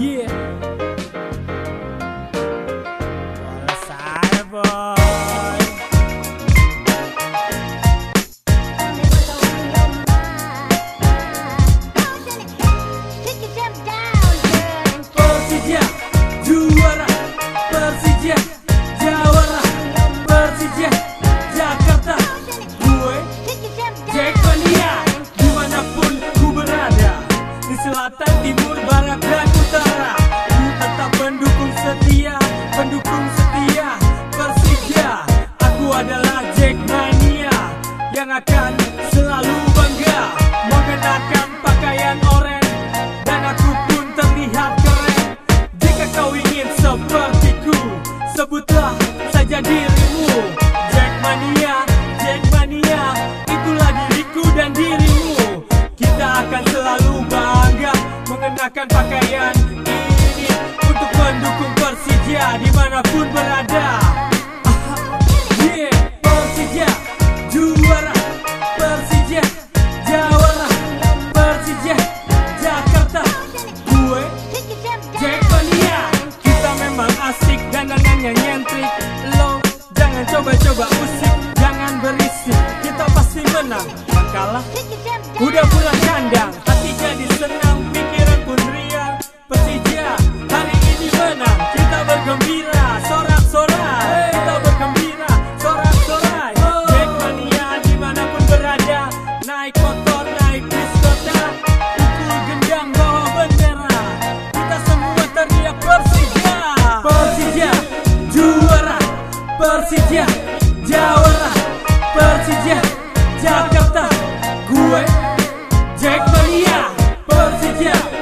Yeah. selatan, timur, barat, dan utara. Ku tetap pendukung setia, pendukung setia. Persija Aku adalah Jackmania Yang akan selalu bangga Mengenakan pakaian oren Dan aku pun terlihat keren. Jika kau ingin sepertiku Sebutlah saja diri. mengenakan pakaian ini untuk mendukung Persija di mana pun berada. Yeah, Persija juara, Persija jawara, Persija Jakarta. Gue Jack Kita memang asik dan nanya nyentrik. Lo jangan coba-coba usik, jangan berisik. Kita pasti menang. Kalah, udah pulang kandang. Persija Jawara Persija Jakarta Gue Jack Mania Persija.